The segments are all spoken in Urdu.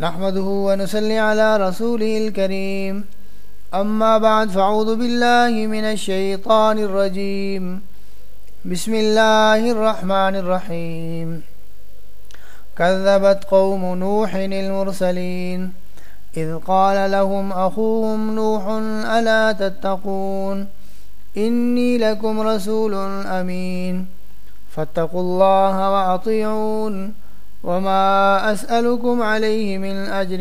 نحمده ونسلي على رسوله الكريم. أما بعد فأعوذ بالله من الشيطان الرجيم. بسم الله الرحمن الرحيم. كذبت قوم نوح المرسلين. إذ قال لهم أخوهم نوح ألا تتقون؟ إني لكم رسول أمين. فاتقوا الله وأطيعون. وما أسألكم عليه من أجر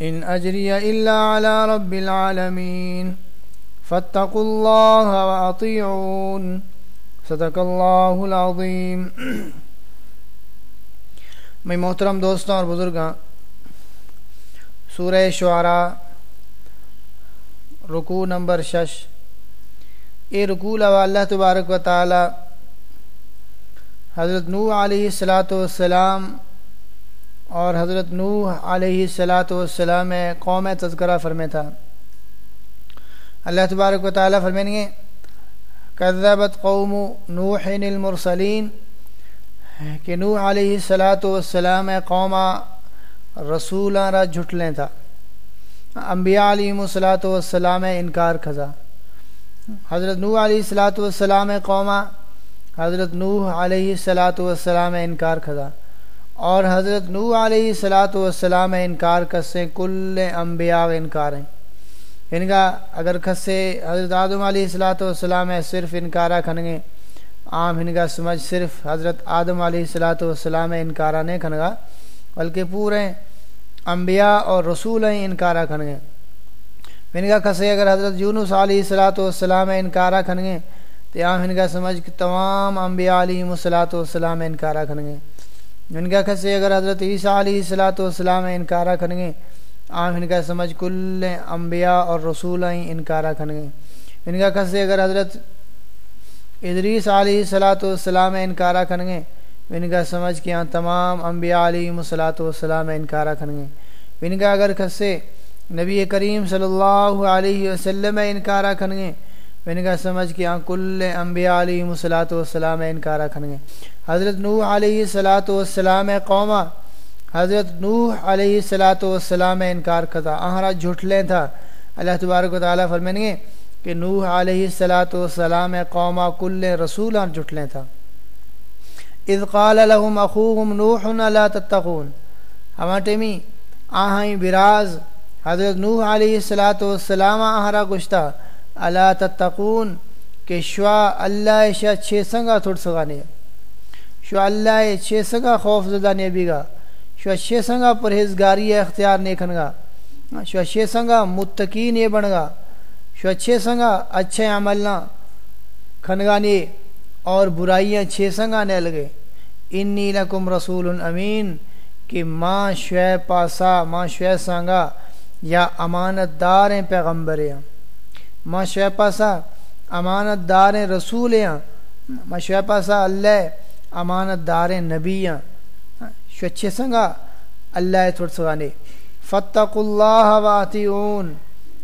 إن أجري إلا على رب العالمين فاتقوا الله وأطيعون صدق اللہ العظیم۔ میں محترم دوستوں اور بزرگاں، سورہ شعراء رکوع نمبر شش۔ اے رکوع لوا اللہ تبارک و تعالی حضرت نوح علیہ السلاۃ والسلام اور حضرت نوح علیہ السلاۃ والسلام قوم تذکرہ فرمے تھا۔ اللہ تبارک و تعالیٰ فرمین گے، کذبت قوم نوح المرسلین کہ نوح علیہ السلاۃ والسلام قوما رسول را جھٹلیں تھا۔ انبیاء علیہ السلاۃ والسلام انکار کھزا حضرت نوح علیہ السلاۃ والسلام قوما حضرت نوح علیہ السلاۃ والسلام انکار کھزا اور حضرت نوح علیہ السلاۃ والسلام انکار کسے کل انبیاء انکار ہیں۔ یعنی ان کا اگر کھسے، حضرت آدم علیہ السلاۃ والسلام ہے، صرف انکارہ کھنگے۔ عام یعنی ان کا سمجھ صرف حضرت آدم علیہ السلاۃ والسلام انکارہ نہیں کھنگا، بلکہ پورے انبیاء اور رسول ہیں انکارہ کھنگے۔ یعنی ان کا کھسے اگر حضرت یونس علیہ السلاۃ والسلام انکارہ کھنگے۔ تو عام ان کا سمجھ کہ تمام انبیاء علیہ السلاۃ والسلام انکارہ کھنگے ان کا کھسے اگر حضرت عیسیٰ علیہ السلاۃ والسلام انکارہ کھنگے عام ان کا سمجھ کل انبیاء اور رسول ہیں انکارہ کھنگے ان کا کھسے اگر حضرت ادریس علیہ السلاۃ والسلام انکارہ کھنگے ان کا سمجھ کہ یہاں تمام انبیاء علیہ السلاۃ والسلام انکارہ کھنگے ان کا اگر کھسے نبی کریم صلی اللہ علیہ وسلم انکارہ کھنگے ان کا سمجھ کہ یہاں کل انبیاء علیہ السلاۃ والسلام انکارہ کھنگے حضرت نوح علیہ السلاۃ والسلام قومہ۔ حضرت نوح علیہ السلاۃ والسلام انکار کھتا آہرا جھٹلیں تھا۔ اللہ تبارک و تعالیٰ فرمین گے کہ نوح علیہ السلاۃ والسلام قوما کل رسول جھٹلیں تھا۔ اذ قال لهم اخوهم نوح لا تتقون۔ ہما ٹیمی آہیں براز۔ حضرت نوح علیہ السلاۃ والسلام آہرا گشتا الا تتقون کہ شوا اللہ شا چھ سنگا تھوڑ سگانے شوا اللہ چھ سنگا خوف زدہ نیبی گا۔ شو شے سنگا پرہیزگاری اختیار نہیں کھنگا شو شے سنگا متقی نہیں بنگا شو اچھے سنگا اچھے عمل نہ کھنگا نہیں اور برائیاں چھ سنگا نہیں لگے۔ انی لکم رسول امین کہ ماں شوے پاسا، ماں شوے سنگا یا امانت دار ہیں، پیغمبر ہیں۔ ماں شوے پاسا امانت دار ہیں. رسول ہیں ماں اللہ امانت دار نبی ہیں. شوچھے سنگا اللہ تھوڑ سگانے فتق اللہ واتیون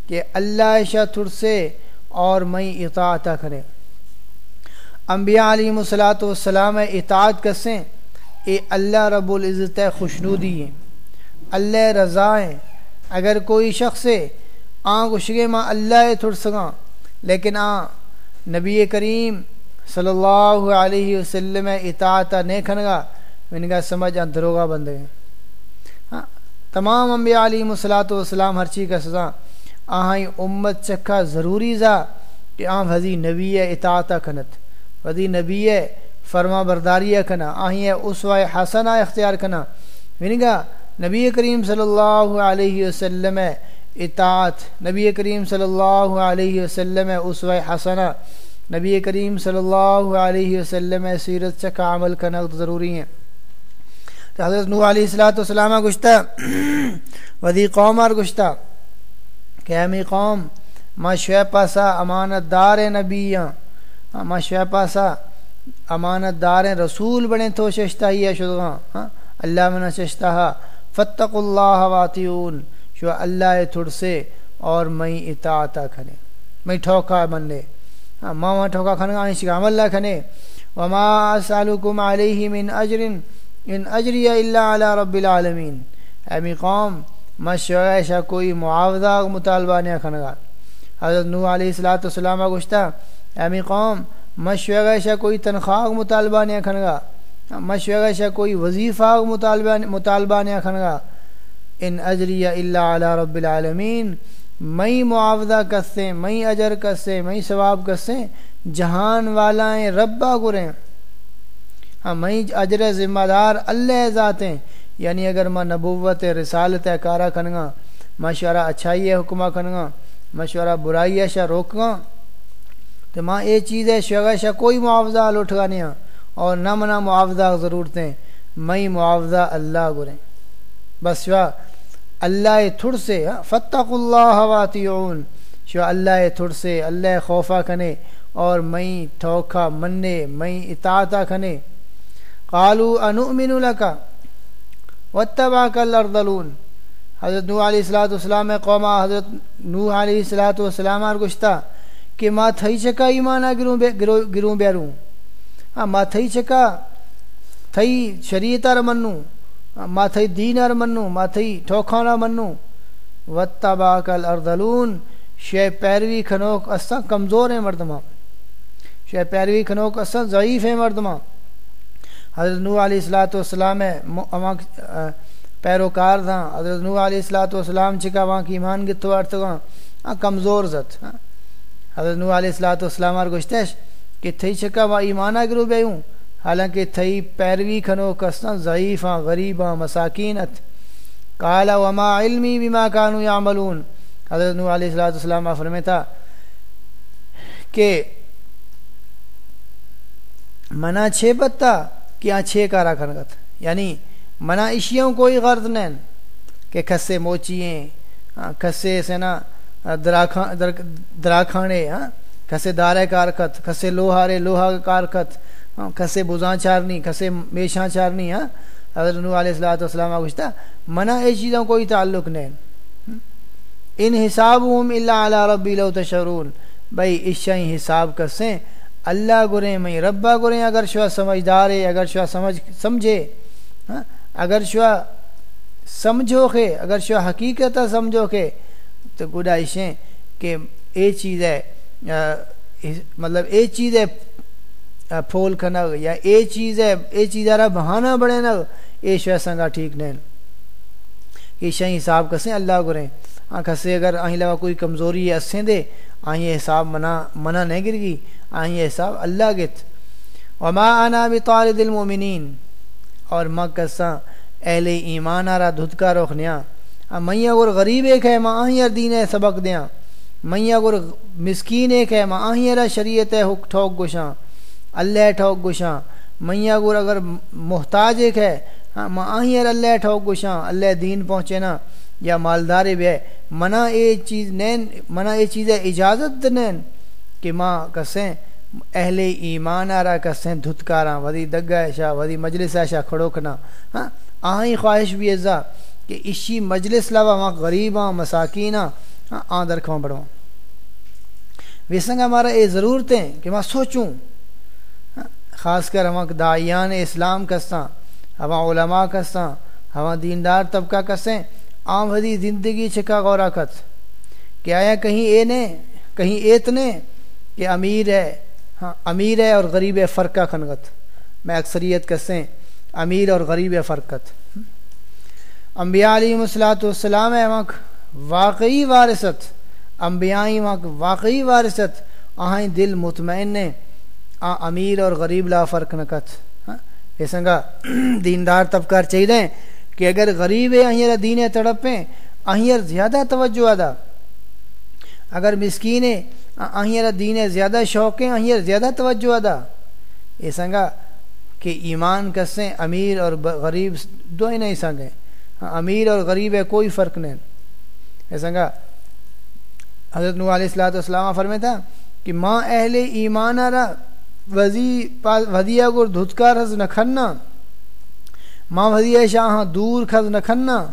کہ اللہ شاہ تھوڑ سے اور میں اطاعت کرے انبیاء علیہ السلاۃ والسلام اطاعت کسیں اے اللہ رب العزت خوشنودی ہیں. اللہ رضا ہیں. اگر کوئی شخص آن گشگے ماں اللہ تھوڑ سگا لیکن آ نبی کریم صلی اللہ علیہ وسلم اطاعت نہیں کھنگا ان کا سمجھ دروگا بند گئے ہاں تمام انبیاء علیہ مسلاۃ والسلام ہر چیز کا سزا۔ آہیں امت چکھا ضروری زا کہ آم حضی نبی اطاعت کنت۔ حضی نبی فرما برداری کنا۔ آہیں اسوائے حسنہ اختیار کنا۔ ان کا نبی کریم صلی اللہ علیہ وسلم اطاعت نبی کریم صلی اللہ علیہ وسلم اسوائے حسنہ۔ نبی کریم صلی اللہ علیہ وسلم سیرت چکا عمل کرنا ضروری ہیں تو حضرت نوح علیہ السلاۃ والسلامہ گشتہ ودی قوم اور گشتہ کہ امی قوم ما شہ پاسا امانت دار نبیاں ما شہ پاسا امانت دار رسول بنے تو ششتہ ہی ہے شدغاں ہاں اللہ من ششتہ فتق اللہ واتیون شو اللہ تھڑسے اور میں اطاعتا کھنے میں ٹھوکا مننے ہاں ماں ماں ٹھوکا کھنے آئیں شکام اللہ کھنے وما اسالکم علیہ من اجرن ان اجری اللہ علی رب العالمین۔ ایمی قوم مشورہ کوئی معاوضہ مطالبہ نہیں کھنگا حضرت نو علیہ السلاۃ والسلام گشتہ ایمی قوم مشورہ شاہ کوئی تنخواہ مطالبہ نہیں کھنگا مشورہ شاہ کوئی وظیفہ مطالبہ مطالبہ نہیں کھنگا ان اجری اللہ علی رب العالمین، مئی معاوضہ کسیں، مئی اجر کسیں، مئی ثواب کسیں، جہان والائیں، ربا گریں۔ ہاں مئی اجر ذمہ دار اللہ ذاتیں یعنی اگر میں نبوت، رسالت، کارا کنگا مشورہ اچھائی حکمہ کنگا مشورہ برائی ہے شاہ روکگا تو ماں یہ چیز ہے شگا شاہ کوئی معاوضہ لٹھگا نہیں۔ اور نہ منا معاوضہ ضرورتیں مئی معاوضہ اللہ گریں۔ بس شوا اللہ تھڑ سے ہاں، فتق اللہ واتیعون شوا اللہ تھڑ سے، اللہ خوفہ کنے اور مئی ٹھوکا منے مئی اطاعتا کھنے قالو انؤمن لکا واتباک الارضلون۔ حضرت نوح علیہ السلام والسلام قومہ حضرت نوح علیہ السلام والسلام اور گشتہ، کہ ما تھئی چکا ایمانا گروں بے گروں بیروں۔ ہاں ما تھئی چکا، تھئی شریعت ار ما تھئی دین ار منو ما تھئی ٹھوکھانا منو۔ واتباک الارضلون شے پیروی کھنوک اسا کمزور ہیں مردمہ شے پیروی کھنوک اسا ضعیف ہیں مردمہ حضرت نو علیہ السلاۃ والسلام ہے پیروکار تھا۔ حضرت نو علیہ السلاۃ والسلام چکا وہاں کی ایمان گتو ارت وہاں کمزور زت حضرت نو علیہ السلاۃ والسلام اور گشتش کہ تھئی چکا، وہاں ایمانہ گرو بے ہوں۔ حالانکہ تھئی پیروی کھنو کسن ضعیف ہاں غریب ہاں مساکینت۔ کالا وما علمی بما کانو یعملون۔ حضرت نو علیہ السلاۃ والسلام فرمتا کہ منا چھ پتا کیا چھ کارا کھنگت یعنی منا اشیوں کوئی غرض نہیں کہ کھسے موچییں کھسے سے نا دراکھانے ہاں کھسے دارے کارکت کھسے لوہارے، لوہا کارکت ہاں، کھسے بزاں چارنی کھسے میشاں چارنی ہاں؟ حضرت نو علیہ السلاۃ والسلام گشتہ منا اے چیزوں کوئی تعلق نہیں۔ ان حساب اللہ علی ربی لو تشرون بھائی اشائی حساب کسیں اللہ گریں، میں ربا گریں، اگر شوا سمجھدار ہے اگر شوا سمجھ، سمجھے ہاں؟ اگر شوا سمجھو کے اگر شوا حقیقت سمجھو کے تو گڈا کہ اے چیز ہے مطلب اے چیز ہے پھول کھنگ یا اے چیز ہے، اے چیز آ رہا بہانہ بڑے نگ اے شوا سنگا ٹھیک نہیں کہ شاہی حساب کسیں اللہ گریں ہاں کسے اگر آہیں لگا کوئی کمزوری ہے اسیں دے آہیں حساب منع منع نہیں گر گی۔ آئیں حساب اللہ گت۔ وما انا بطارد المؤمنین۔ اور مکساں اہل ایمان آرہ دھدکا روخنیا میاں گر غریب ایک ہے ماں آہیں دین سبق دیاں۔ میاں گر مسکین ایک ہے ماں آہیں شریعت حق ٹھوک گشاں اللہ ٹھوک گشاں میاں گر اگر محتاج ایک ہے ہاں ماں آہیں اللہ ٹھوک گشاں اللہ دین پہنچے نا، یا مالدار بھی ہے۔ منع اے چیز نین، منع اے چیز ہے، اجازت نین کہ ماں کسیں، اہل ایمان آرا کسیں، دھتکاراں ودی دگا شاہ ودی مجلس شاہ کھڑوکنا ہاں آہیں خواہش بھی ازا کہ اسی مجلس لوا وہاں غریباں مساکیناں ہاں آن درکھواں بڑھواں۔ ویسنگ ہمارا اے ضرورتیں کہ میں سوچوں۔ خاص کر ہم دائیان اسلام کساں، ہم علماء کساں، ہم دیندار طبقہ کسیں، عام ودی زندگی چکا غورا کت کہ آیا کہیں اے نے، کہیں ایت نے کہ امیر ہے ہاں امیر ہے اور غریب ہے فرقہ خنگت۔ میں اکثریت کسیں، امیر اور غریب فرقت۔ انبیاء علیہ السلاۃ والسلام ہے وہاں واقعی وارثت۔ انبیاء وہاں واقعی وارثت۔ آہیں دل مطمئن نے آ، امیر اور غریب لا فرق نکت ہاں؟ یہ سنگا دیندار طبقہ چاہیے کہ اگر غریب ہے اہیر دین تڑپیں اہیر زیادہ توجہ ادا۔ اگر مسکین ہے اہیر دین زیادہ شوق ہیں اہیر زیادہ توجہ ادا۔ یہ سنگا کہ ایمان کسیں، امیر اور غریب دو ہی نہیں سنگے۔ ہاں، امیر اور غریب ہے، کوئی فرق نہیں۔ یہ سنگا حضرت نو علیہ السلاۃ والسلام فرمے تھا کہ ماں اہل ایمان آرا ودیا گر دھتکار حض نکھنا ماں وزی شاہ ہاں دور خز نکھنا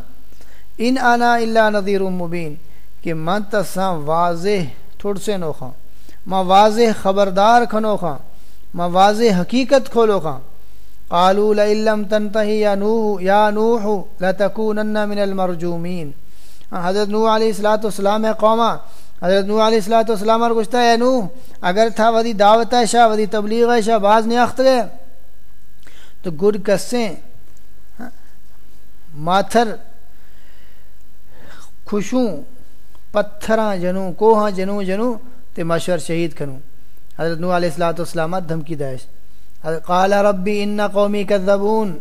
ان آنا اللہ نذیر مبین، کہ من تساں واضح تھوڑ سے نو ماں واضح خبردار کھنوخاں ماں واضح حقیقت کھولو خاں قالوا لئن لم تنتهي يا نوح يا نوح لتكونن من المرجومين حضرت نوح علیہ الصلوۃ والسلام قوما حضرت نوح علیہ الصلوۃ والسلام اور گشتہ ہے نوح، اگر تھا ودی دعوت ہے شاہ ودی تبلیغ ہے، شاہ باز نہیں اخت گئے تو گڑ کسیں، ماتھر خوشوں پتھراں جنوں، کوہاں جنوں جنوں تے مشور شہید کنوں۔ حضرت نوح علیہ الصلوۃ والسلام دھمکی داعش قال ربی ان قومی کذبون۔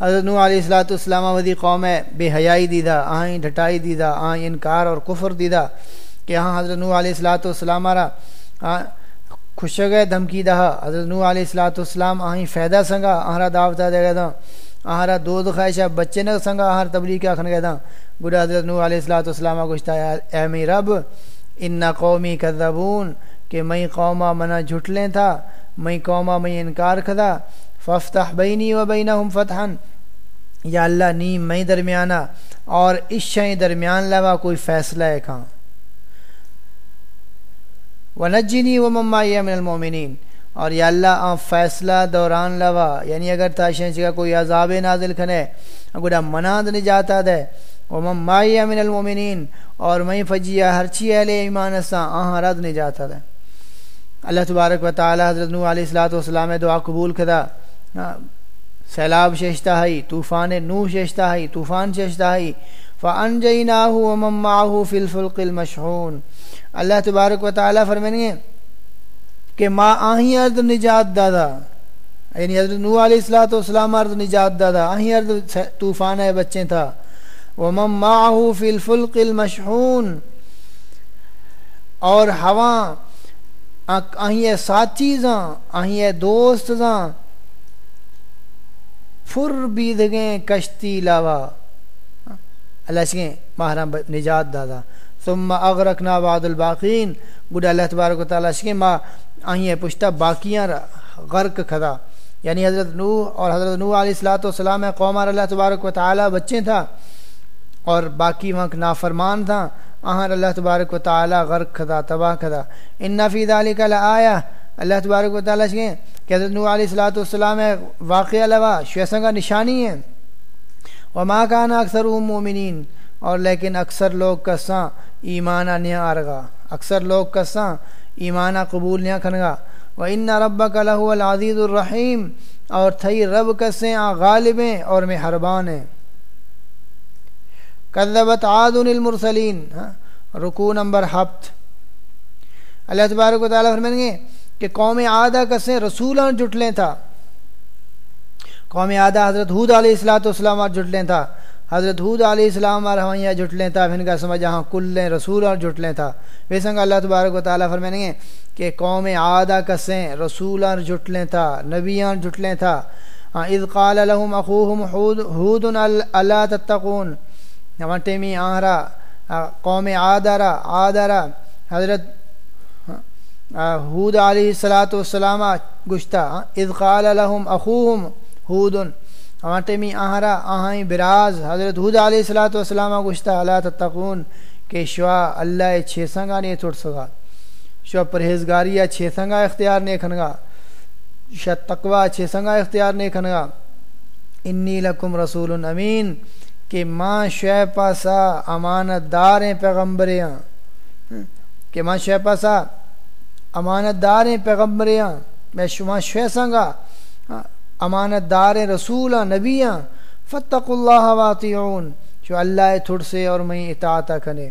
حضرت نوح علیہ الصلوۃ والسلام ودی قوم ہے، بے حیائی دیدہ، آئیں ڈھٹائی دیدہ، آئیں انکار اور کفر دیدہ۔ کہ ہاں حضرت نوح علیہ الصلوۃ والسلام را ہاں، خوش گئے، دھمکی دہا۔ حضرت نوح علیہ الصلوۃ والسلام آہیں فائدہ سنگا آہرا دعوت دے گا دا آہرا دو خواہشہ بچے نہ سنگا آہر تبلیغ کیا کھن گئے دا گڑا حضرت نوح علیہ الصلوۃ والسلام گشتا اے می رب، ان قومی کذبون کہ میں قوما منا جھٹلیں تھا۔ میں قوما میں انکار کھدا۔ ففتح بینی و بینہم فتحن یا اللہ، نیم میں درمیانہ اور اس شئیں درمیان لوا کوئی فیصلہ ہے کھاں ونجنی و ممائی من المومنین اور یا اللہ آن فیصلہ دوران لوا۔ یعنی اگر تاشیں چکا کوئی عذاب نازل کھنے اگر مناد نجاتا دے۔ و ممائی من المومنین اور میں فجیہ ہرچی اہل ایمان اسا آہاں رد نجاتا دے۔ اللہ تبارک و تعالی حضرت نوح علیہ الصلوۃ والسلام دعا قبول کدا۔ سیلاب شیشتہ ہی، طوفان نوح شیشتہ ہی، طوفان شیشتہ ہی۔ فانجیناہ ومن معه فی الفلق المشحون۔ اللہ تبارک و تعالی فرمائیں کہ ما آہیں ارد نجات دادا یعنی حضرت نوح علیہ الصلوۃ والسلام ارد نجات دادا آہیں ارد طوفان ہے، بچے تھا۔ ومن معه فی الفلق المشحون، اور ہوا آہیں ساتھی زاں آہیں دوست زاں فر بید گئیں کشتی لاوا۔ اللہ سکیں محرم نجات دادا۔ ثم اغرقنا بعد الباقین گڈ اللہ تبارک و تعالیٰ سکیں ما آہیں پشتہ باقیاں غرق کھدا یعنی حضرت نوح اور حضرت نوح علیہ السلاۃ والسلام قوم اللہ تبارک و تعالیٰ بچے تھا اور باقی وہاں نافرمان تھا. آہر اللہ تبارک و تعالیٰ غرق کھدا تباہ کھدا ان فی ذالک لآیہ اللہ تبارک و تعالیٰ سے کہ حضرت نوح علیہ الصلوۃ والسلام واقعہ لوا شیسنگا نشانی ہے وما کان اکثر مومنین اور لیکن اکثر لوگ کساں ایمانہ نہیں آرگا، اکثر لوگ کساں ایمانہ قبول نہیں کھنگا۔ و ان ربک لہو العزیز الرحیم اور تھئی رب کسیں آ غالبیں اور میں حربان ہیں۔ کذبت عاد المرسلین ہاں، رکو نمبر ہفت۔ اللہ تبارک و تعالیٰ فرمائیں گے کہ قوم عادہ کسیں رسولان جٹلیں تھا۔ قوم عادہ حضرت حود علیہ السلاۃ والسلام جٹلیں تھا۔ حضرت حود علیہ السلام اور ہوائیاں جٹلیں تھا پھر کا سمجھ ہاں کلیں رسول اور جٹلیں تھا ویسنگ اللہ تبارک و تعالیٰ فرمائیں گے کہ قوم عادہ کسیں رسولان جٹلیں تھا نبیان جٹلیں تھا ہاں اذ قال لهم اخوهم حود حود الا تتقون۔ ٹیمی آہرا قوم عادرا عادرا حضرت حود علیہ السلاۃ والسلام گشتہ۔ اذ قال لهم اخوهم حود۔ ٹیمی آہرا آہیں براز، حضرت حود علیہ السلاۃ والسلام گشتہ اللہ تتقون؟ کہ شوا اللہ چھ سنگا نہیں چھوڑ سگا، شوا پرہیزگاری چھ سنگا اختیار نہیں کھنگا شا تقوی چھ سنگا اختیار نہیں کھنگا۔ انی لکم رسول امین کہ ماں شہ پاسا امانت دار ہیں پیغمبریاں۔ کہ ماں شہ پاسا امانت دار ہیں پیغمبریاں۔ میں شما شہ سنگا امانت دار رسول نبیاں فتق اللہ واطعون، جو اللہ تھوڑ سے اور میں اطاعت کنے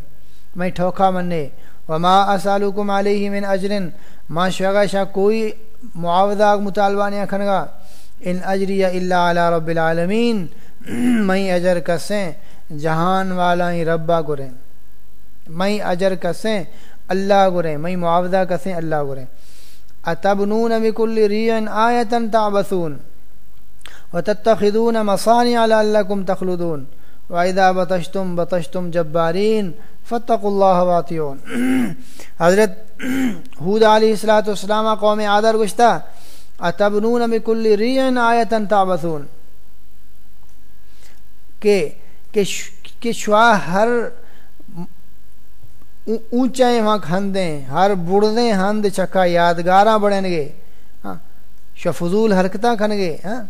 میں ٹھوکا منے۔ وما اسالکم علیہ من اجرن ما شغا شاہ کوئی معاوضہ مطالبہ نہیں کھنگا ان اجری الا علی رب العالمین میں اجر کسیں، جہان والا ہی ربا گریں میں اجر کسیں، اللہ گریں میں معاوضہ کسیں، اللہ گریں اتبنون بکل ریعن آیتا تعبثون۔ وتتخذون مصانع لعلكم تخلدون وَإِذَا بَطَشْتُمْ بَطَشْتُمْ جَبَّارِينَ فَاتَّقُوا اللَّهَ وَاطِعُونَ حضرت حود علیہ الصلوۃ والسلام قوم عادر گشتہ، اتبنون بكل ريع آیتا تعبثون کہ کہ شوا ہر اونچائیں وہاں کھندیں، ہر بڑھدیں ہند چکا، یادگاراں بڑھیں گے ہاں شا فضول حرکتاں کھن گے ہاں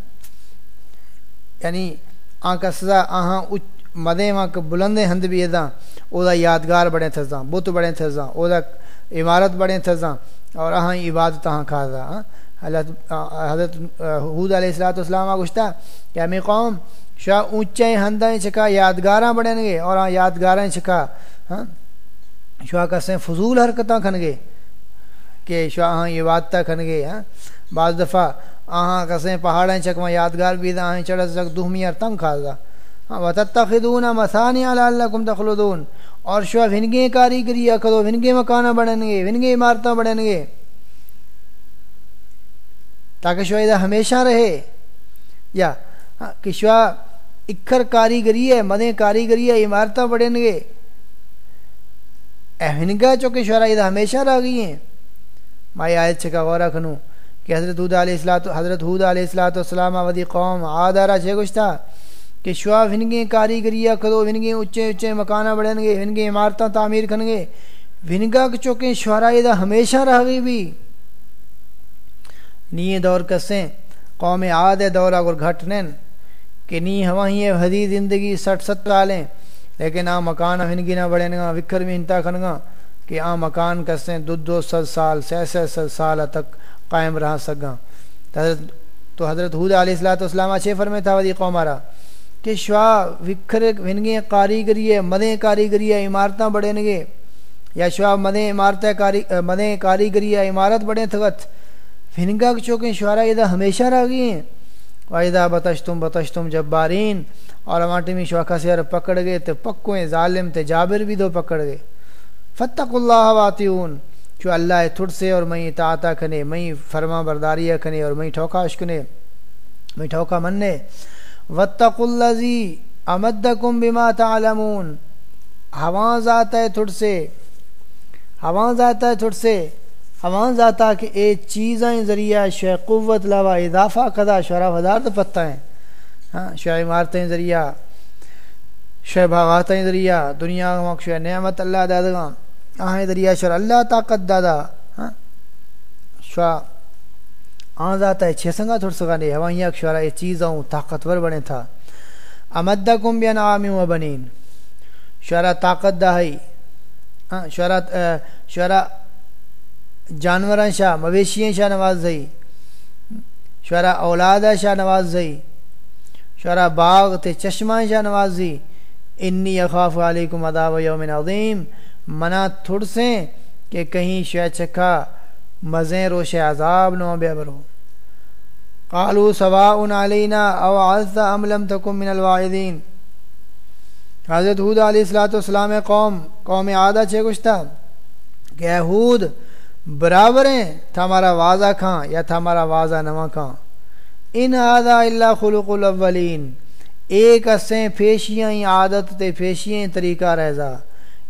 یعنی آنکا سزا آہاں مدے وہاں بلندے ہند بھی ادا او دا یادگار بڑے تھزاں، بت بڑے تھزاں، او دا عمارت بڑے تھزاں، اور آہاں عبادت آہاں کھازا حضرت حضرت حود علیہ السلاۃ والسلام گشتا کہ ہمیں قوم، شاہ اونچے ہندیں چکا یادگاراں بڑھیں گے اور آ یادگاراں چکا ہاں شاہ کسیں فضول حرکتاں کھن گے، کہ شاہ ہاں یہ وادتا کھن گے ہاں بعض دفعہ آہاں کسیں پہاڑیں چکما یادگار بھی آہیں چڑھ سک دہمی اور تنگ کھازا ہاں وتتخذون مسانع لعلکم تخلدون۔ اور شاہ ونگے کاریگری کدو ونگے مکانہ بڑھن گے ونگے عمارتاں بڑھن گے تاکہ شاہ ہمیشہ رہے۔ یا ہاں، کہ شاہ اکھر کاریگری ہے مدیں کاریگری ہے عمارتیں بڑھیں گے اہنگا چونکہ شعرا ادھا ہمیشہ رہ گئی ہیں۔ مائی آیت چھکا غورہ کھنو کہ حضرت حود علیہ السلام حضرت حود علیہ السلام والسلام ودی قوم آدارا چھے کچھ تھا کہ شعا ونگیں کاریگریہ کھدو ونگیں اچھے اچھے مکانہ بڑھیں گے ونگیں عمارتیں تعمیر کھن گے ونگا چونکہ شعرا ادھا ہمیشہ رہ گئی بھی۔ نیے دور کسیں، قوم عاد دور اگر گھٹ نین کہ نی ہوا ہی حدی زندگی سٹھ ست لیں لیکن آ مکان ہنگی نہ بڑھیں گا وکھر بھی ہنتا کھنگا کہ آ مکان کسیں دو دو ست سال، سہ سہ ست سال تک قائم رہ سکا تو حضرت حود علیہ السلاۃ والسلام چھ فرمے تھا ودی قومارا کہ شوا وکھر ونگے کاریگری ہے، مدیں کاریگری ہے بڑھیں گے۔ یا شوا مدیں عمارتیں کاری مدیں کاریگری ہے، عمارت بڑھیں تھگت ونگا چوکیں شعرا ادھر ہمیشہ رہ گئی ہیں۔ واحدہ بتش تم بتش تم جب بارین اور اماٹی میں شوخا سیر پکڑ گئے تو پکویں ظالم تے جابر بھی دو پکڑ گئے۔ فتق اللہ واتیون جو اللہ تھڑ سے اور میں اطاعتا کھنے میں فرما برداری کھنے اور میں ٹھوکا اشکنے میں ٹھوکا مننے۔ واتق اللذی امدکم بما تعلمون۔ ہواں ذات ہے تھڑ سے ہواں ذات ہے تھڑ سے ہواں ذاتا کہ اے چیزیں ذریعہ شہ قوت لوا اضافہ کدا شرح ہزار تو پتہ ہیں۔ ہاں شہ عمارتیں ذریعہ شہ باغاتیں ذریعہ، دنیا شہ نعمت اللہ دادگاں آہیں ذریعہ شر اللہ طاقت دادا ہاں؟ شاہ آن ذات ہے چھ سنگا تھوڑ سگا نہیں ہواں یک شعرا یہ چیزوں طاقتور بنے تھا۔ امدکم بین عامی و بنین شعرا طاقت دا ہاں شعرا شعرا جانوراں شاہ مویشیاں شاہ نواز زئی شعرا اولاد شاہ نواز زئی شعرا باغ تے چشمہ شاہ نواز زئی انی اخاف علیکم عذاب یوم عظیم۔ منا تھوڑ کہ کہیں شہ چکھا، مزیں روش عذاب نو بے برو۔ قالو سواء علینا او عزت ام لم تکم من الواعدین۔ حضرت حود علیہ السلاۃ والسلام قوم قوم عادہ چھے کچھ تھا کہ حود برابر ہیں تھا ہمارا واضح کھاں یا تھا ہمارا واضح نواں کھاں؟ ان آدھا اللہ خلق الاولین۔ ایک اسیں پیشیاں، عادت تے پیشیاں، طریقہ رہزا۔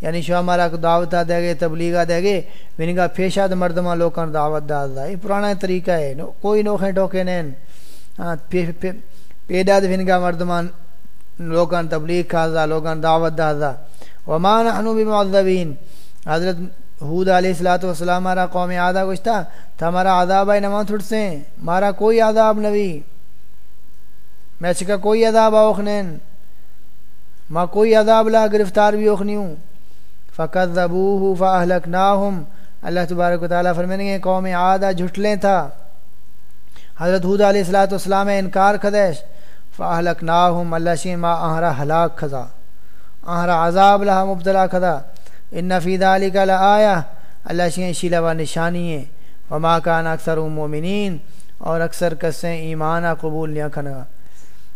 یعنی شو ہمارا دعوت دے گے تبلیغہ دے گے ونی کا پیشاد مردمہ لوکاں دعوت دا دا۔ یہ پرانا طریقہ ہے۔ نو، کوئی نوکھیں ٹوکے نین۔ ہاں پیدا دے ونگا مردمان لوکاں تبلیغ کھازا لوکاں دعوت دا دا۔ وما نحنو بمعذبین۔ حضرت حود علیہ السلاۃ والسلام ہمارا قوم آدھا کچھ تھا تو ہمارا عذاب آئے نماز تھوڑ سے۔ ہمارا کوئی عذاب نبی۔ میں چکا کوئی عذاب آخنین ماں کوئی عذاب لا گرفتار بھی اوکھنی ہوں فقط ذبوہ فاہلکناہم اللہ تبارک و تعالیٰ فرمینے قوم آدھا جھٹلیں تھا۔ حضرت حود علیہ السلاۃ والسلام انکار خدیش فاہلکناہم اللہ شیم ما آہرا ہلاک خدا آہرا عذاب لہا مبتلا خدا ان فی ذالک لآیہ اللہ شین شیلا و نشانی ہے۔ وما کان اکثر مومنین۔ اور اکثر کسیں ایمانہ قبول نیا کھنگا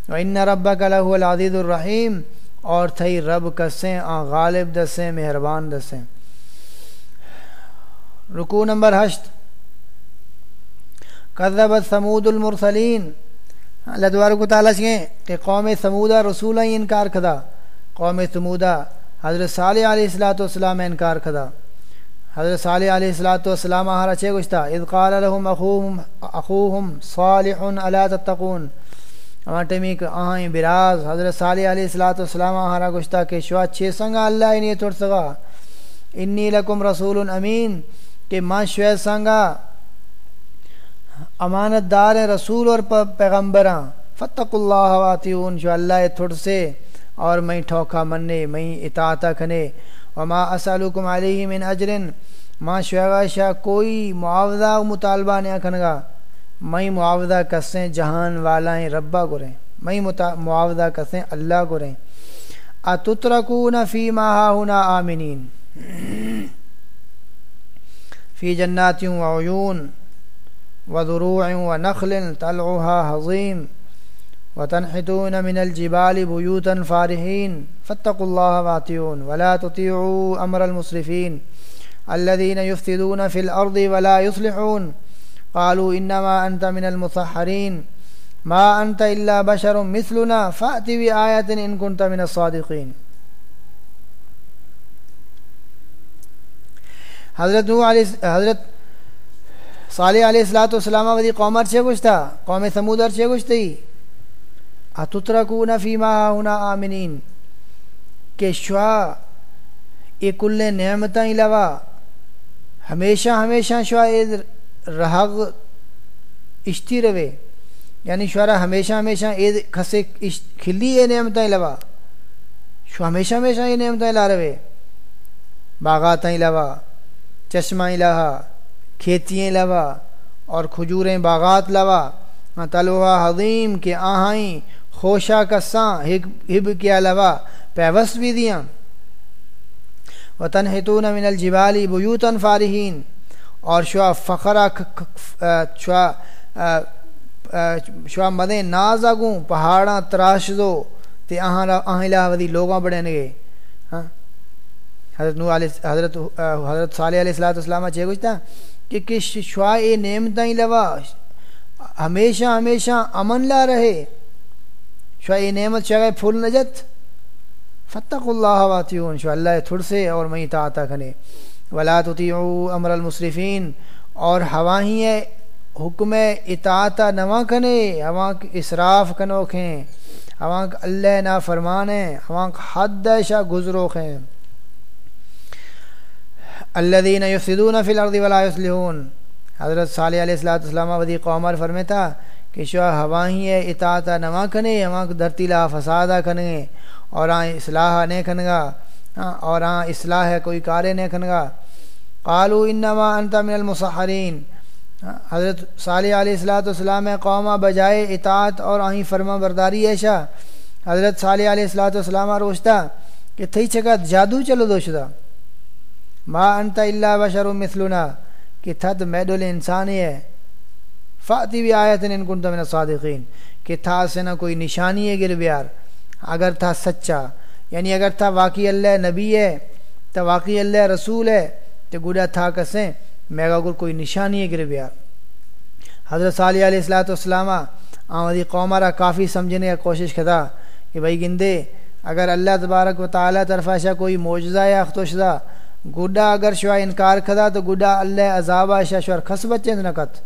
و ان ربک لہو العزیز الرحیم۔ اور تھئی رب کسیں آن غالب دسیں، مہربان دسیں۔ رکو نمبر ہشت۔ قذبت سمود المرسلین۔ ہاں، اللہ تبارک و تعالیٰ سے کہ قوم سمودہ رسولہ ہی انکار کھدا۔ قوم سمودہ حضرت صالح علیہ السلاۃ والسلام انکار کھدا۔ حضرت صالح علیہ السلاۃ والسلام آہارا چھے گشتا اذ قال لهم اخوهم اخوهم صالح الا تتقون۔ اما ٹیمی کہ آہیں براز حضرت صالح علیہ السلاۃ والسلام آہارا گشتا کہ شوا چھے سنگا اللہ انہی توڑ سگا انی لکم رسول امین کہ ماں شوید سنگا امانت دار رسول اور پیغمبراں۔ فتق اللہ واتیون، جو اللہ تھوڑ سے اور میں ٹھوکا مننے، میں اطاعت کھنے وما اسالکم علیہ من اجرن۔ ماں شعگا شاہ کوئی معاوضہ مطالبہ نہیں کھنگا میں معاوضہ کسیں جہان والا ربا کو رہیں۔ میں معاوضہ کسیں اللہ کو رہیں۔ اتترکون فی ماہا ہنا آمنین۔ فی جناتیوں وعیون وضروع ونخل طلعها حظیم۔ وتنحتون من الجبال بيوتا فارحين فاتقوا الله واتيون ولا تطيعوا أمر المسرفين الذين يفسدون في الأرض ولا يصلحون قالوا إنما أنت من المسحرين ما أنت إلا بشر مثلنا. فأت بآية إن كنت من الصادقين. حضرت نوح علیہ حضرت صالح علیہ السلاۃ والسلام ودی قومر سے کچھ تھا قوم سمودر سے کچھ تھی اتترکون فیما ہونا آمنین. کہ شوا یہ کل نعمتیں علاوہ، ہمیشہ ہمیشہ شوا رہگ اشتی روے۔ یعنی شعرا ہمیشہ ہمیشہ عید کھسے کھلی یہ نعمتیں علاوہ۔ شو ہمیشہ ہمیشہ یہ نعمتیں لا روے۔ باغات علاوہ، چشمہ علاوہ، کھیتیاں علاوہ اور کھجوریں، باغات لوا ہاں، تلوہ، حضیم کے آہائیں خوشا کساں ہب کے علاوہ پیوس بھی دیاں وطن ہتون من الجبالی بیوتن فارحین اور شعا فخرا شعا شعا مدیں ناز آگوں، پہاڑاں تراش دو تے آہاں آہاں ودی لوگاں بڑھیں گے۔ ہاں؟ حضرت نو علیہ، حضرت حضرت صالح علیہ السلام اسلامہ چاہے کچھ تھا کہ کس شعا اے نعمتیں لوا، ہمیشہ ہمیشہ امن لا رہے۔ شاہ نعمت شاہ پھول نجت فتق اللہ واتیون شو اللہ تھڑ سے اور میں اطاعتا کھنے ولا امر المصرفین اور ہوا ہی ہے حکم اطاعتا نوا کھنے ہوا اسراف کنو کھیں ہوا اللہ نا فرمانے ہوا حد شاہ گزرو کھیں۔ الذين يفسدون في الارض ولا يصلحون۔ حضرت صالح علیہ السلام ودی قومر فرمتا کہ شو ہوا ہی ہے اطاعت نما کھنے ہوا دھرتی لا فسادہ کھنگے اور آں اصلاح نے کھنگا ہاں، اور آں اصلاح ہے کوئی کارے نے کھنگا۔ قالو انما انت من المسحرین حضرت صالح علیہ السلاۃ والسلام قومہ بجائے اطاعت اور آہیں فرما برداری ایشا. حضرت صالح علیہ السلاۃ والسلام روشتا کہ تھی چکا جادو چلو دوشتا ما انت اللہ بشر مثلنا. کہ تھد میڈول انسان ہی ہے. فاتی بھی آیت ان کن من صادقین کہ تھا سے نہ کوئی نشانی ہے گر بیار. اگر تھا سچا. یعنی اگر تھا واقعی اللہ نبی ہے تو واقعی اللہ رسول ہے تو گڑا تھا کسیں میگا گر کوئی نشانی ہے گر بیار۔ حضرت صلی علیہ السلاۃ والسلام آمدی قومارا کافی سمجھنے کا کوشش کرتا کہ بھائی گندے، اگر اللہ تبارک و تعالیٰ طرف ایسا کوئی معجزہ یا اختوشدہ گڈا اگر شوا انکار کھدا تو گڈا اللہ عذاب ایشا شور خس بچے نکت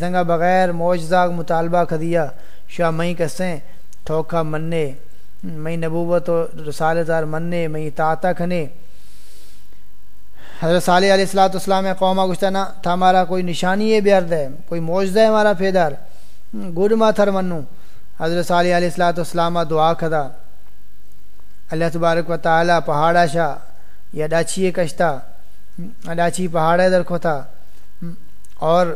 سنگا بغیر موجزہ مطالبہ کھدیا شاہ میں کسیں ٹھوکا مننے میں نبوت و رسالتار مننے میں تاتا کھنے۔ حضرت صالح علیہ السلاۃ والسلام قومہ گشتہ نہ تھا ہمارا کوئی نشانی ہے بیارد ہے، کوئی موجزہ ہے ہمارا پیدار گڈ ما تھر منو۔ حضرت صالح علیہ السلاۃ والسلام دعا کھدا۔ اللہ تبارک و تعالیٰ پہاڑا شاہ، یا ڈاچی کشتا ڈاچی پہاڑا در کھوتا۔ اور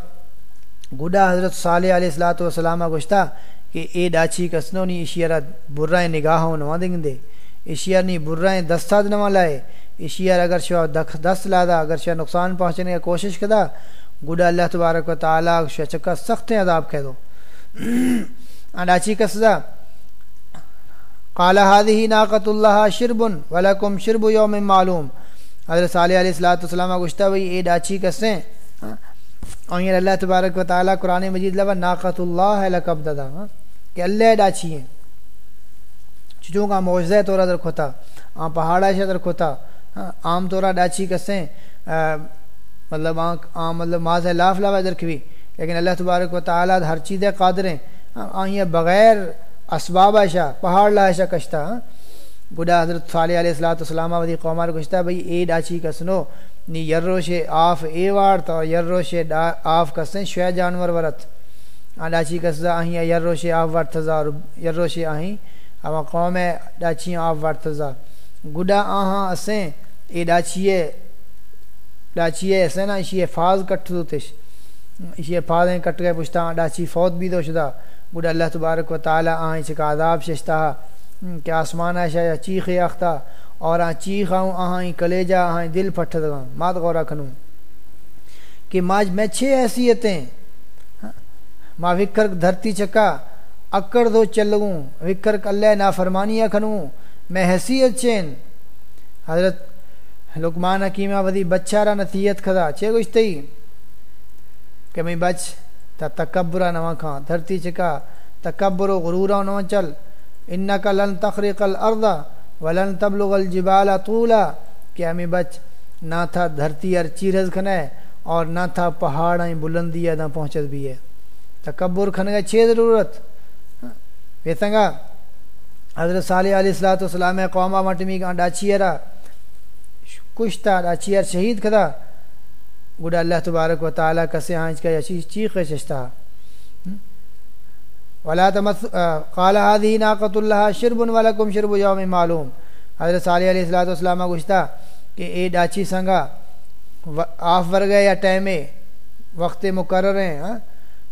گڈا حضرت صالح علیہ السلاۃ والسلامہ گشتہ کہ اے ڈاچی کسنو نی اشیارہ برائیں نگاہوں نوا دیں دے۔ اشیار نی برائیں دستاد نوا لائے اشیار اگر شو دست لادا، اگر شو نقصان پہنچنے کا کوشش کدا گڈا اللہ تبارک و تعالیٰ شو چکا سخت عذاب کہہ دو۔ ڈاچی کسدا قال هذه ناقۃ اللہ شربن ولکم شرب یوم معلوم۔ حضرت صالح علیہ السلاۃ والسلامہ گشتہ بھائی اے ڈاچی کسیں اور یہ اللہ تبارک و تعالیٰ قرآن مجید لبا ناقت اللہ لقب دادا۔ ہاں کہ اللہ ڈاچی ہیں چچوں کا موجزہ طورہ در کھوتا آم پہاڑا شا در کھوتا۔ عام طورہ ڈاچی کسیں مطلب آم مطلب ماز لاف لاف در کھوی۔ لیکن اللہ تبارک و تعالیٰ ہر چیز قادریں آئیں بغیر اسباب ایشا پہاڑ لا ایشا کشتا۔ ہاں حضرت صالح علیہ السلاۃ السلامہ ودی قومار کشتا، بھئی اے ڈاچی کسنو، نی یروش آف اے وارتا یروش آف کسیں شوی جانور ورت۔ ڈاچی کسدا آہیں یر روشے آف ور تھزا یر روشے آہیں اما قوم ڈاچی آف ور گڈا آہاں اسیں، اے ڈاچیے ڈاچیے اسے نا اسی فاز کٹ دو تش۔ اسی فازیں کٹ گئے پوچھتا ہاں، ڈاچی فوت بھی دو شدہ گڈا اللہ تبارک و تعالی آہیں چکا عذاب ششتا ہاں۔ کہ آسمان شاہ چیخ اختا اور آ چیخ آؤں آہیں کلیجا آہیں دل پھٹ دگاں مات غورا کھنوں کہ ماج میں چھ حیثیتیں۔ ماں وکر دھرتی چکا۔ اکڑ دو چلگوں وکر اللہ نافرمانیہ کھنوں میں حیثیت چین۔ حضرت لکمان حکیمہ ودی بچارا نتیت کھدا چھے گوشتی کہ میں بچ، تا تکبرہ نواں کھاں، دھرتی چکا تکبر و غرورہ نواں چل۔ انکا لن تخرق الارض ولن تبلغ الجبال طولا۔ کہ ہمیں بچ، نہ تھا دھرتی ار چیرز کھنے، اور نہ تھا پہاڑیں بلندی نہ پہنچت بھی ہے۔ تکبر کھن گئے چھ ضرورت؟ ویسنگا حضرت صالح علیہ السلاۃ والسلام قوما مٹمی کا ڈاچیرا کچھ تھا ڈاچیر شہید کھدا گڈا اللہ تبارک و تعالیٰ کسے آنچ کا یشی چیخ چشتا ولا تمس قال هذه ناقۃ الله شرب ولکم شرب یوم معلوم حضرت صالح علیہ الصلوۃ والسلام گشتا کہ اے ڈاچی سنگا آف ور گئے یا ٹائمے وقت مقرر ہیں ہاں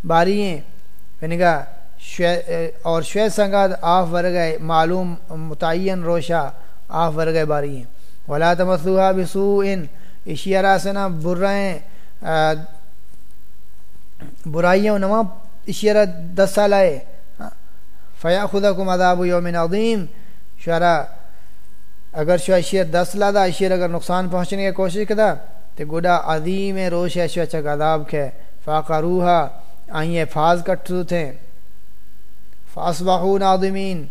باری ہیں یعنی کہ اور شوید سنگا آف ور گئے معلوم، متعین روشا آف ور گئے باری ہیں۔ ولا تمسوها بسوء اشیرا سنا برائیں برائیوں نواں اشیرہ دس سال آئے۔ ہاں۔ فیا خدا کو مذاب یوم عظیم شعرا اگر شو اشیر دس لادا اشیر اگر نقصان پہنچنے کی کوشش کدا تو گڈا عظیم روش ہے شو اچھا عذاب کے فاقا روحا آئیں فاز کٹ تھے فاسبحون نادمین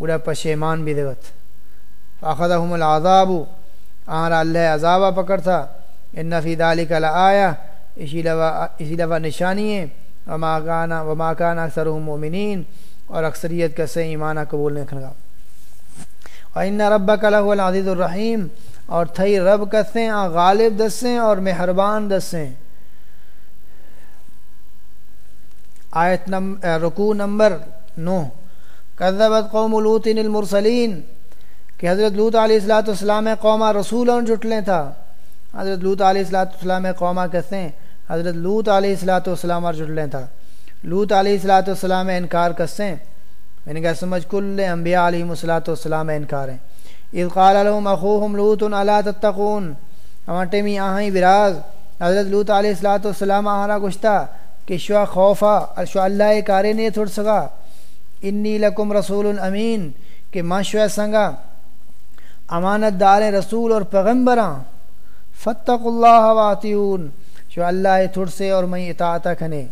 گڈا پشیمان بھی دگت فاخذہم العذاب. آہرا اللہ عذابہ پکڑ تھا ان فی ذالک لآیا اسی لوا اسی لوا نشانی ہے. وما کانا وما کانا اکثر مومنین اور اکثریت کا سے ایمانہ قبول نہیں کھنگا اور ان رب کا العزیز الرحیم اور تھئی رب کسیں غالب دسیں اور مہربان دسیں آیت نمبر رکو نمبر نو. قذبت قوم لوت المرسلین، کہ حضرت لوت علیہ السلاۃ والسلام قومہ رسول جٹلیں تھا. حضرت لوت علیہ السلاۃ والسلام قومہ کسیں حضرت لوت علیہ السلاۃ والسلام اور جڑ لیں تھا. لوت علیہ السلاۃ والسلام انکار کسیں میں نے کہا، سمجھ، کل انبیاء علیہ السلاۃ والسلام انکار ہیں. اذ قال لهم اخوهم لوت تتقون. ہماٹے میں آہیں براز حضرت لوت علیہ السلاۃ والسلام آہرا گشتا کہ شوا خوفا، شو اللہ کارے نے تھوڑ سگا۔ انی لکم رسول امین، کہ ما شوا سنگا۔ امانت دار رسول اور پیغمبراں۔ فتق اللہ واتیون۔ شو اللہ تھوڑ سے اور میں اطاعت کھنے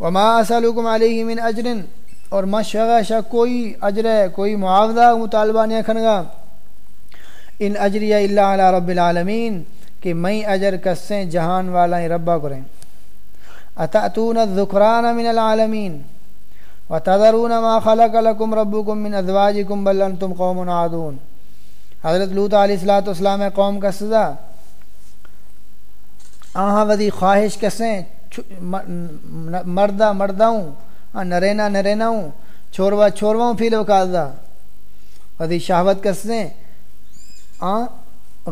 وما اسالکم علیہ من اجرن اور ما شغا شا کوئی اجر ہے، کوئی معاوضہ مطالبہ نہیں کھنگا ان اجری اللہ علی رب العالمین، کہ میں اجر کسیں جہان والا ربا کریں۔ اتاتون الذکران من العالمین وتذرون ما خلق لكم ربكم من ازواجكم بل انتم قوم عادون. حضرت لوط علیہ الصلوۃ والسلام قوم کا سزا. آہاں ودی خواہش کسیں مردہ مرداؤں نرینا نریناؤں چھوروا چھورواؤں پھیل وکازا ودی شہوت کسیں، آ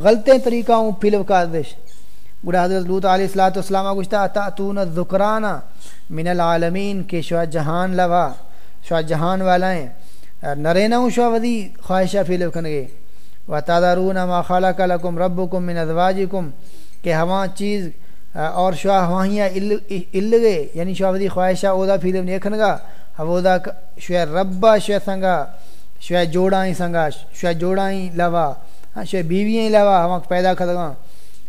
غلطے طریقہ ہوں پھیل وکازش بڑا حضرت لوت علیہ السلاۃ والسلام گشتا تاتون الذکرانہ من العالمین کے شوا جہان لوا شوا جہان والائیں نریناؤں شوا ودی خواہشہ پھیل وکھنگے و تادارون ما خالق لکم ربکم من ازواجکم کہ ہواں چیز، اور شواہ ہواہیاں الگے یعنی شواہ ودی خواہشہ اودا پھیلم نیکھن گا اودا شوہ ربا شوہ سنگا شوہ جوڑائیں سنگا شوہ جوڑائیں لوا۔ ہاں، شوہ بیوییں لوا، ہواں پیدا کھدگاں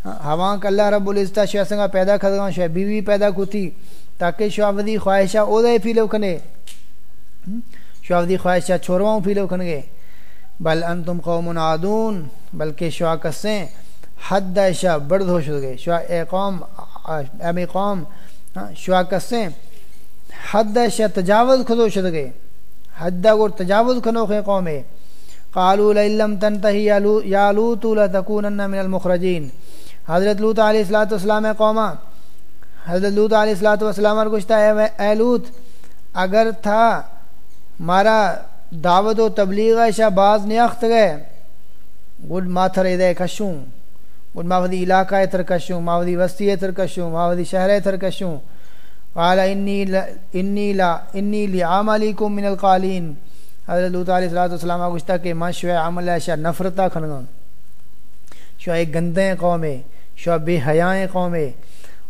ہواں کا اللہ رب العزتہ شوہ سنگا پیدا کھدگاں شوہ بیوی پیدا کھتی تاکہ شواہ خواہشہ اودا ہی پھیلو کھنے شواہ ودی خواہشہ چھوڑواؤں پھیلو کھنگے بل انتم قوم عادون، بلکہ شواہ کسیں حد شاہ برد ہو شدگے۔ شوا اے قوم امی قوم ہاں، شوا کسیں حد شاہ تجاوز خدو شدگے۔ حد گور تجاوز کھنو خے قوم قالوا لئلم تنتہی یا لوت لتکونن من المخرجین۔ حضرت لوت علیہ السلام قوما حضرت لوت علیہ السلاۃ والسلام اور گشتہ اے لوت اگر تھا مارا دعوت و تبلیغ شاہ باز نیاخت گئے، گڈ ماتھر ادے کشوں، گڈ ماودی علاقہ تر کشوں ماودی وسطی تر کشوں ماودی شہر تر کشوں۔ والا انی انی لا انی لی عام علیکم من القالین۔ حضرت لوت علیہ السلاۃ والسلام گشتہ کہ ماں شو عمل شاہ نفرتہ کھنگا شو ایک گندے قومیں شو بے حیائیں قومیں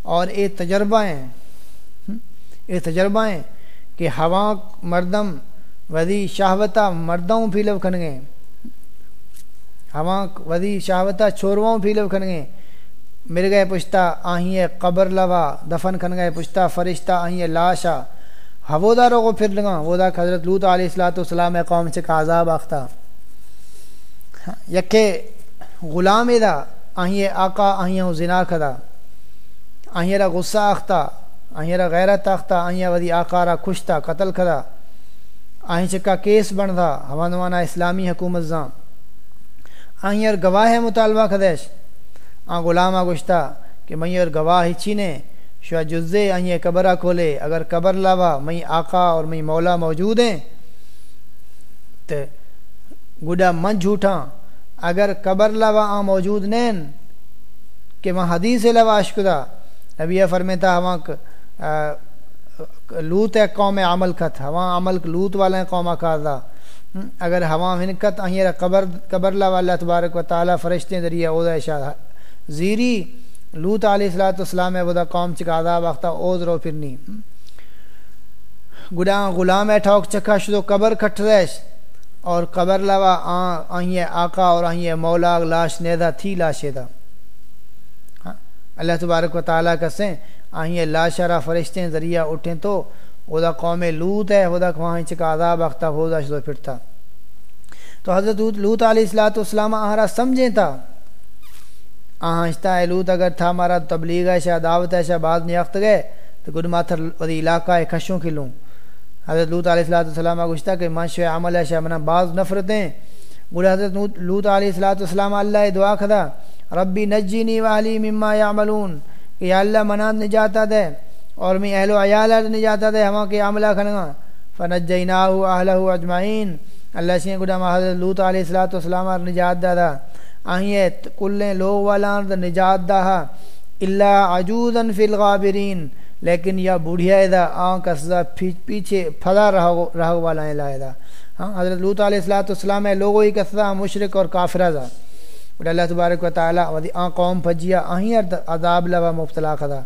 اور اے تجربہ ہیں اے تجربہ ہیں کہ ہوا مردم ودی شہوتہ مردوں پھی لو کھن گئے۔ ہوا ودی شہوتہ چھوڑواؤں پھی لو کھن گئے۔ مر گئے پشتا آہیں قبر لوا، دفن کھن گئے پشتا فرشتہ آہیں لاشا۔ ہو داروں کو پھر لگا، وہ دا حضرت لوت علیہ السلاۃ والسلام قوم سے عذاب آختہ یکے غلام دا آہیں آقا آہیں زنا کھدا۔ آہیں را غصہ آختہ آہیں را غیرت آختہ آہیں ودی آقا را خوشتا قتل کھدا۔ آہیں چکا کیس بندا، ہوا نوانا اسلامی حکومت زاں آہیں گواہ مطالبہ کھدیش۔ آ غلامہ گشتا کہ میں اور گواہ چینے شو جزے آئیں قبرہ کھولے، اگر قبر لاوا، میں آقا اور میں مولا موجود ہیں۔ تو گڈا من جھوٹا اگر قبر لاوا آ موجود نین، کہ میں حدیث لوا اشکدہ نبی فرمیتا ہوا لوت ہے قوم عمل کت ہوا عمل لوت والے قوم کاردا اگر ہوا ونکت آئیں قبر قبر لاوا اللہ تبارک و تعالیٰ فرشتے ذریعہ اودا شاہ زیری، لوت علیہ السلاۃ والسلام ہے ودا قوم چکا وقتا اوز رو پھرنی۔ گڈا غلام ہے، ٹھوک چکا شدو، قبر کھٹ ریش اور قبر لوا آئیں آقا اور آئیں مولا لاش نیدا تھی لاشے دا ہاں، اللہ تبارک و تعالیٰ کسیں آئیں لاشارا فرشتے ذریعہ اٹھیں تو ودا قوم لوت ہے ودا وہاں چکا عذاب وقتا ہو شدو پھرتا۔ تو حضرت لوت علیہ السلاۃ والسلام آہرا سمجھیں تھا آہستہ لوت اگر تھا ہمارا تبلیغ ہے شاہ دعوت ہے شاہ بعد میں اخت گئے تو گڈ ماتھر علاقہ ہے کھشوں کی لوں۔ حضرت لوت علیہ السلاۃ والسلام گشتہ کہ منش عمل ہے شاہ منا بعض نفرتیں۔ گڈ حضرت لوت علیہ السلاۃ والسلام، اللہ دعا خدا، ربی نجینی والی مما یعملون، کہ یا اللہ منات نجاتا دے اور میں اہل و عیال نجاتا دے ہما کے عملہ کھنگا فنجیناہ اہلہ اجمعین۔ اللہ سے گڈا حضرت لوت علیہ السلاۃ والسلام نجات دادا۔ آہیں کلیں لوگ والا نجات دا اللہ عجوزن فی الغابرین۔ لیکن یا بوڑھیا دا آن کسزا پیچھے پھدا رہو والا ہے دا ہاں حضرت لوت علیہ السلاۃ والسلام ہے لوگو ہی کسزا مشرق اور کافرہ دا۔ بڑا اللہ تبارک و تعالیٰ ودی آن قوم پھجیا آہیں عذاب لوا، مبتلا خدا۔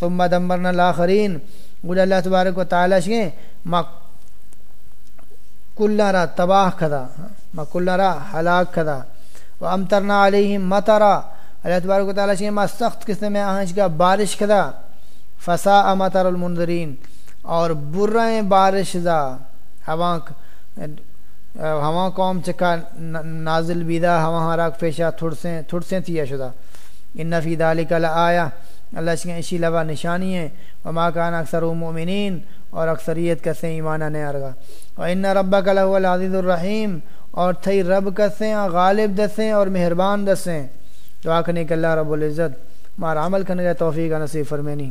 ثم دمرنا الاخرین بڑا اللہ تبارک و تعالیٰ شکیں ما کلنا را تباہ خدا ما کلنا را حلاک خدا و امترنا علیہم مطرا اللہ تبارک و تعالیٰ سے ما سخت قسم میں آہنج کا بارش کدا فسا مطر المنظرین اور برائیں بارش دا ہوا ہوا قوم چکا، نازل بیدا ہوا ہراک پیشہ تھوڑ سے تھوڑ سے تھی شدہ۔ ان فی ذالک آیا اللہ سے اسی لوا نشانی ہے وما کان اکثر مومنین اور اکثریت کسے ایمانہ نہیں آرگا۔ اور ان ربک لہو العزیز الرحیم اور تھئی رب کسیں اور غالب دسیں اور مہربان دسیں۔ دعا کرنے کہ اللہ رب العزت مارا عمل کرنے کا توفیق نصیب فرمینی۔